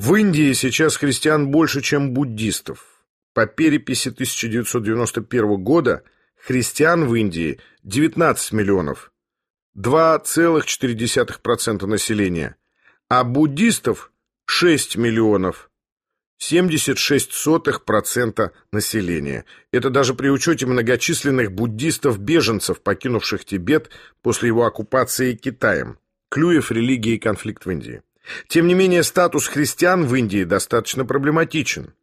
В Индии сейчас христиан больше, чем буддистов. По переписи 1991 года христиан в Индии 19 миллионов, 2,4% населения, а буддистов 6 миллионов, 76% населения. Это даже при учете многочисленных буддистов-беженцев, покинувших Тибет после его оккупации Китаем. Клюев, религии и конфликт в Индии. Тем не менее, статус христиан в Индии достаточно проблематичен.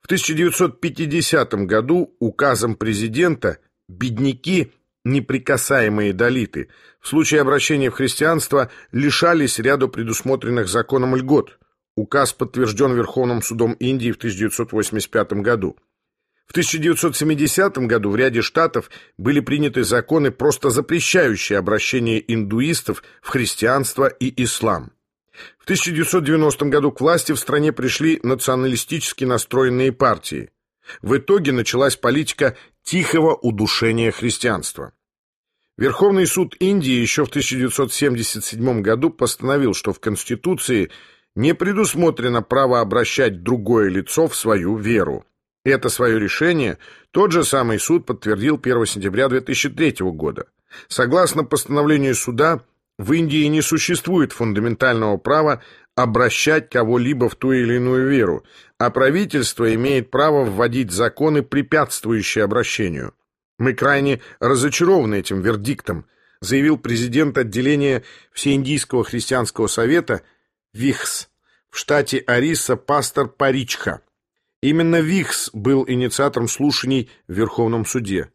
В 1950 году указом президента бедняки, неприкасаемые долиты, в случае обращения в христианство лишались ряду предусмотренных законом льгот. Указ подтвержден Верховным судом Индии в 1985 году. В 1970 году в ряде штатов были приняты законы, просто запрещающие обращение индуистов в христианство и ислам. В 1990 году к власти в стране пришли националистически настроенные партии. В итоге началась политика тихого удушения христианства. Верховный суд Индии еще в 1977 году постановил, что в Конституции не предусмотрено право обращать другое лицо в свою веру. Это свое решение тот же самый суд подтвердил 1 сентября 2003 года. Согласно постановлению суда, в Индии не существует фундаментального права обращать кого-либо в ту или иную веру, а правительство имеет право вводить законы, препятствующие обращению. Мы крайне разочарованы этим вердиктом, заявил президент отделения Всеиндийского христианского совета ВИХС в штате Ариса пастор Паричха. Именно ВИХС был инициатором слушаний в Верховном суде.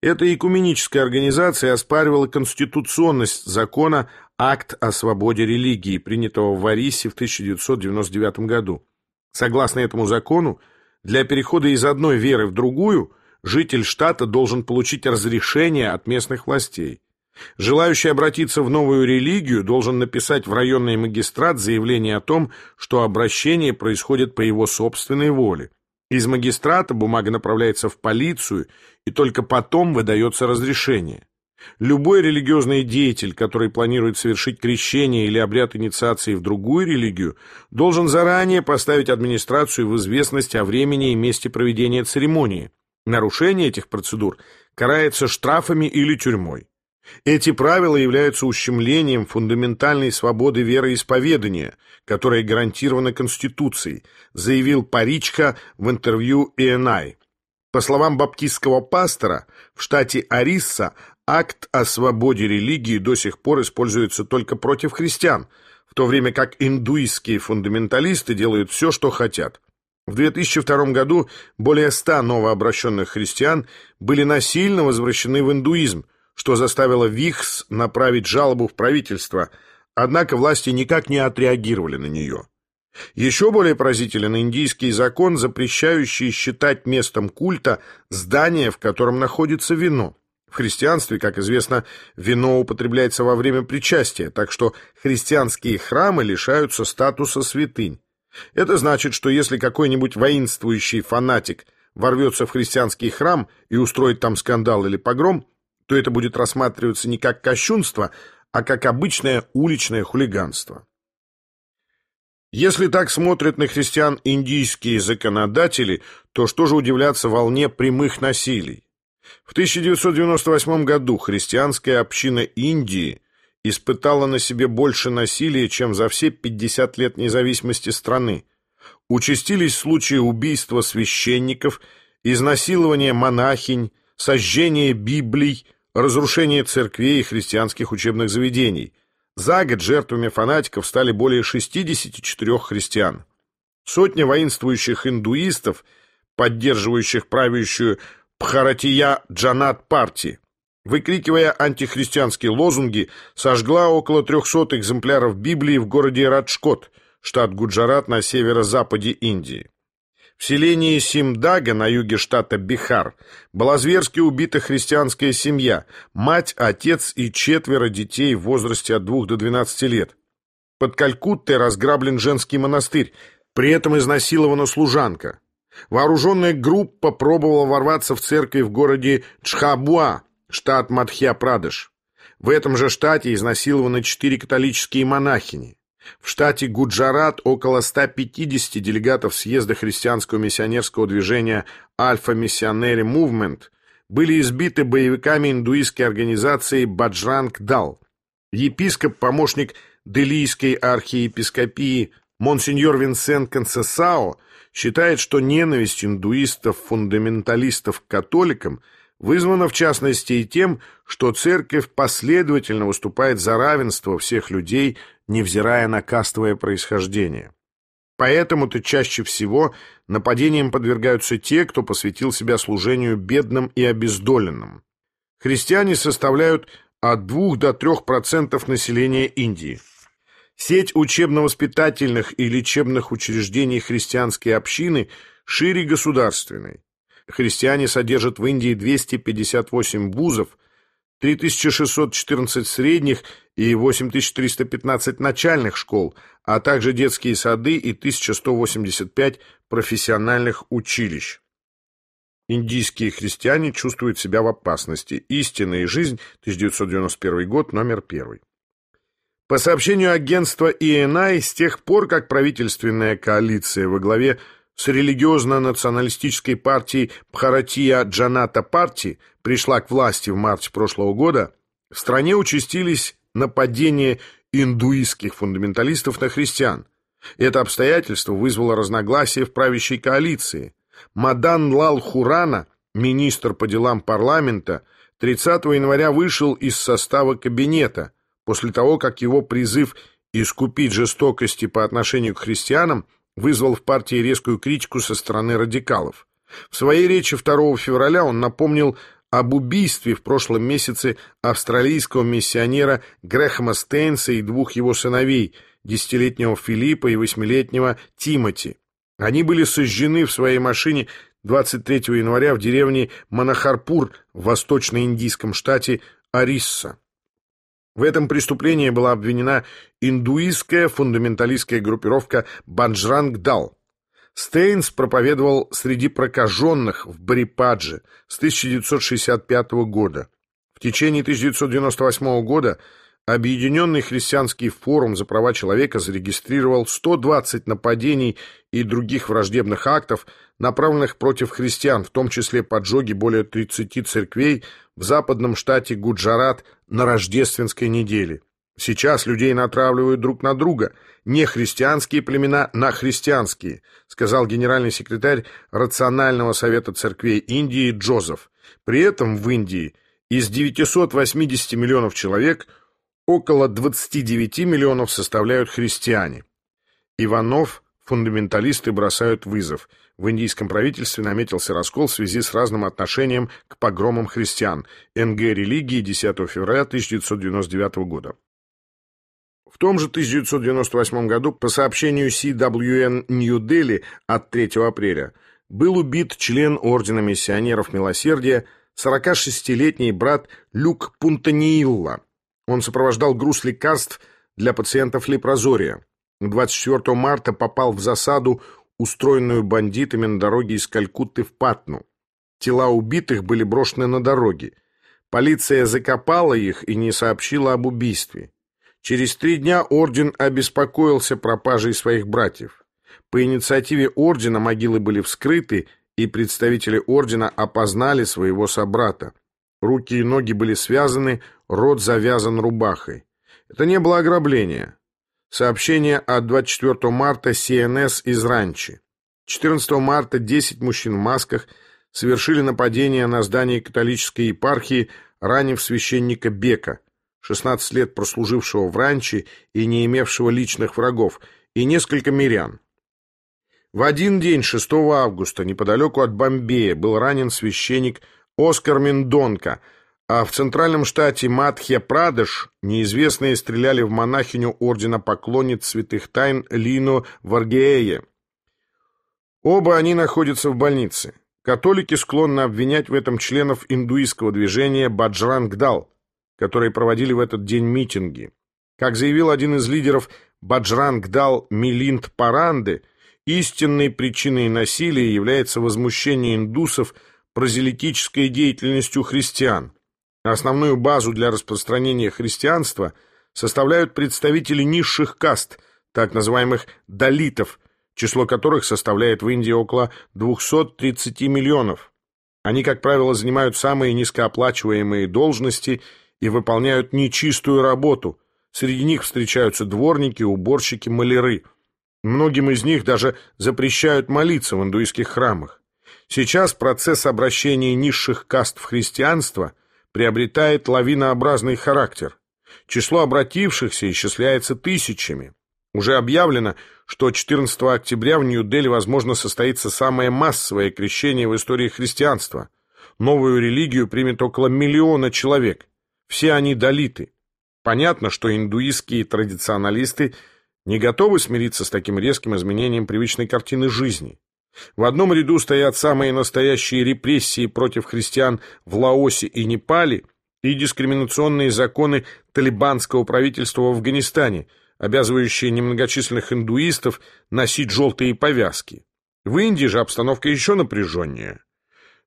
Эта экуменическая организация оспаривала конституционность закона «Акт о свободе религии», принятого в Варисе в 1999 году. Согласно этому закону, для перехода из одной веры в другую житель штата должен получить разрешение от местных властей. Желающий обратиться в новую религию должен написать в районный магистрат заявление о том, что обращение происходит по его собственной воле. Из магистрата бумага направляется в полицию, и только потом выдается разрешение. Любой религиозный деятель, который планирует совершить крещение или обряд инициации в другую религию, должен заранее поставить администрацию в известность о времени и месте проведения церемонии. Нарушение этих процедур карается штрафами или тюрьмой. Эти правила являются ущемлением фундаментальной свободы вероисповедания, которая гарантирована Конституцией, заявил Паричка в интервью ENI. По словам баптистского пастора, в штате Арисса акт о свободе религии до сих пор используется только против христиан, в то время как индуистские фундаменталисты делают все, что хотят. В 2002 году более 100 новообращенных христиан были насильно возвращены в индуизм, что заставило ВИХС направить жалобу в правительство, однако власти никак не отреагировали на нее. Еще более поразителен индийский закон, запрещающий считать местом культа здание, в котором находится вино. В христианстве, как известно, вино употребляется во время причастия, так что христианские храмы лишаются статуса святынь. Это значит, что если какой-нибудь воинствующий фанатик ворвется в христианский храм и устроит там скандал или погром, то это будет рассматриваться не как кощунство, а как обычное уличное хулиганство. Если так смотрят на христиан индийские законодатели, то что же удивляться волне прямых насилий? В 1998 году христианская община Индии испытала на себе больше насилия, чем за все 50 лет независимости страны. Участились случаи убийства священников, изнасилования монахинь, сожжения Библий – разрушение церквей и христианских учебных заведений. За год жертвами фанатиков стали более 64 христиан. Сотня воинствующих индуистов, поддерживающих правящую Пхаратия Джанат партии, выкрикивая антихристианские лозунги, сожгла около 300 экземпляров Библии в городе Раджкот, штат Гуджарат на северо-западе Индии. В селении Симдага на юге штата Бихар была зверски убита христианская семья, мать, отец и четверо детей в возрасте от 2 до 12 лет. Под Калькуттой разграблен женский монастырь, при этом изнасилована служанка. Вооруженная группа пробовала ворваться в церковь в городе Чхабуа, штат Мадхья-Прадеш. В этом же штате изнасилованы четыре католические монахини. В штате Гуджарат около 150 делегатов съезда христианского миссионерского движения «Альфа Миссионери Мувмент» были избиты боевиками индуистской организации «Баджранг Дал». Епископ, помощник Делийской архиепископии Монсеньор Винсент Консесао считает, что ненависть индуистов-фундаменталистов к католикам вызвана в частности и тем, что церковь последовательно выступает за равенство всех людей, невзирая на кастовое происхождение. Поэтому-то чаще всего нападениям подвергаются те, кто посвятил себя служению бедным и обездоленным. Христиане составляют от 2 до 3% населения Индии. Сеть учебно-воспитательных и лечебных учреждений христианской общины шире государственной. Христиане содержат в Индии 258 вузов, 3614 средних и 8315 начальных школ, а также детские сады и 1185 профессиональных училищ. Индийские христиане чувствуют себя в опасности. Истина и жизнь, 1991 год, номер первый. По сообщению агентства ИНАИ, с тех пор, как правительственная коалиция во главе с религиозно-националистической партией Бхаратия Джаната Парти пришла к власти в марте прошлого года, в стране участились нападения индуистских фундаменталистов на христиан. Это обстоятельство вызвало разногласия в правящей коалиции. Мадан Лал Хурана, министр по делам парламента, 30 января вышел из состава кабинета после того, как его призыв искупить жестокости по отношению к христианам – вызвал в партии резкую критику со стороны радикалов. В своей речи 2 февраля он напомнил об убийстве в прошлом месяце австралийского миссионера Грэхэма Стейнса и двух его сыновей, десятилетнего Филиппа и восьмилетнего Тимоти. Они были сожжены в своей машине 23 января в деревне Манахарпур в восточно-индийском штате Орисса. В этом преступлении была обвинена индуистская фундаменталистская группировка Банджранг-Дал. Стейнс проповедовал среди прокаженных в Барипадже с 1965 года. В течение 1998 года Объединенный христианский форум за права человека зарегистрировал 120 нападений и других враждебных актов, направленных против христиан, в том числе поджоги более 30 церквей в западном штате Гуджарат на рождественской неделе. Сейчас людей натравливают друг на друга, не христианские племена на христианские, сказал генеральный секретарь Рационального совета церквей Индии Джозеф. При этом в Индии из 980 миллионов человек – около 29 миллионов составляют христиане. Иванов фундаменталисты бросают вызов. В индийском правительстве наметился раскол в связи с разным отношением к погромам христиан. НГ религии 10 февраля 1999 года. В том же 1998 году, по сообщению CWN Нью-Дели от 3 апреля, был убит член Ордена миссионеров Милосердия, 46-летний брат Люк Пунтаниилла, он сопровождал груз лекарств для пациентов лепрозория. 24 марта попал в засаду, устроенную бандитами на дороге из Калькутты в Патну. Тела убитых были брошены на дороге. Полиция закопала их и не сообщила об убийстве. Через три дня орден обеспокоился пропажей своих братьев. По инициативе ордена могилы были вскрыты, и представители ордена опознали своего собрата. Руки и ноги были связаны, рот завязан рубахой. Это не было ограбление. Сообщение от 24 марта СНС из Ранчи. 14 марта 10 мужчин в масках совершили нападение на здание католической епархии, ранив священника Бека, 16 лет прослужившего в Ранчи и не имевшего личных врагов, и несколько мирян. В один день, 6 августа, неподалеку от Бомбея, был ранен священник Оскар Миндонка, а в центральном штате Мадхья-Прадеш неизвестные стреляли в монахиню ордена поклонниц святых тайн Лину Варгеее. Оба они находятся в больнице. Католики склонны обвинять в этом членов индуистского движения Баджрангдал, которые проводили в этот день митинги. Как заявил один из лидеров Баджрангдал Милинд Паранды, истинной причиной насилия является возмущение индусов – прозелитической деятельностью христиан. Основную базу для распространения христианства составляют представители низших каст, так называемых «далитов», число которых составляет в Индии около 230 миллионов. Они, как правило, занимают самые низкооплачиваемые должности и выполняют нечистую работу. Среди них встречаются дворники, уборщики, маляры. Многим из них даже запрещают молиться в индуистских храмах. Сейчас процесс обращения низших каст в христианство приобретает лавинообразный характер. Число обратившихся исчисляется тысячами. Уже объявлено, что 14 октября в Нью-Дели, возможно, состоится самое массовое крещение в истории христианства. Новую религию примет около миллиона человек. Все они далиты. Понятно, что индуистские традиционалисты не готовы смириться с таким резким изменением привычной картины жизни. В одном ряду стоят самые настоящие репрессии против христиан в Лаосе и Непале и дискриминационные законы талибанского правительства в Афганистане, обязывающие немногочисленных индуистов носить желтые повязки. В Индии же обстановка еще напряженнее.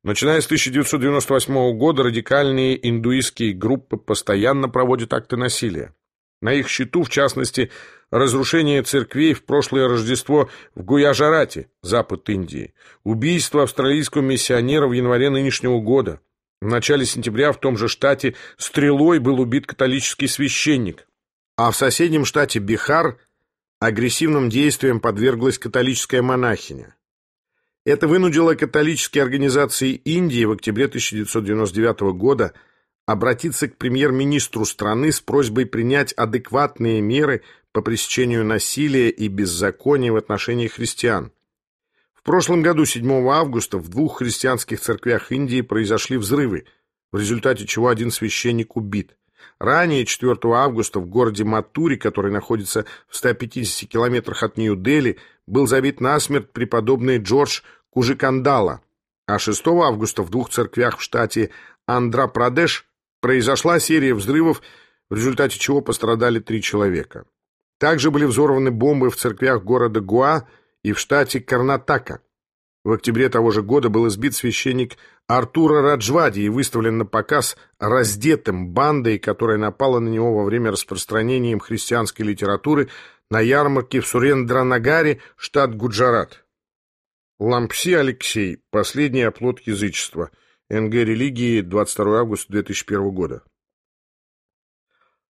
Начиная с 1998 года радикальные индуистские группы постоянно проводят акты насилия. На их счету, в частности, разрушение церквей в прошлое Рождество в Гуяжарате, запад Индии, убийство австралийского миссионера в январе нынешнего года. В начале сентября в том же штате стрелой был убит католический священник, а в соседнем штате Бихар агрессивным действиям подверглась католическая монахиня. Это вынудило католические организации Индии в октябре 1999 года обратиться к премьер-министру страны с просьбой принять адекватные меры по пресечению насилия и беззакония в отношении христиан. В прошлом году, 7 августа, в двух христианских церквях Индии произошли взрывы, в результате чего один священник убит. Ранее, 4 августа, в городе Матури, который находится в 150 километрах от Нью-Дели, был забит насмерть преподобный Джордж Кужикандала, а 6 августа в двух церквях в штате Андра-Прадеш произошла серия взрывов, в результате чего пострадали три человека. Также были взорваны бомбы в церквях города Гуа и в штате Карнатака. В октябре того же года был избит священник Артура Раджвади и выставлен на показ раздетым бандой, которая напала на него во время распространения им христианской литературы на ярмарке в Сурендранагаре, штат Гуджарат. Лампси Алексей. Последний оплот язычества. НГ религии. 22 августа 2001 года.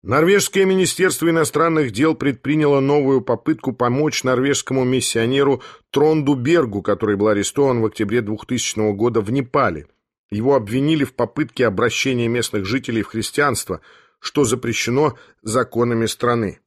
Норвежское министерство иностранных дел предприняло новую попытку помочь норвежскому миссионеру Тронду Бергу, который был арестован в октябре 2000 года в Непале. Его обвинили в попытке обращения местных жителей в христианство, что запрещено законами страны.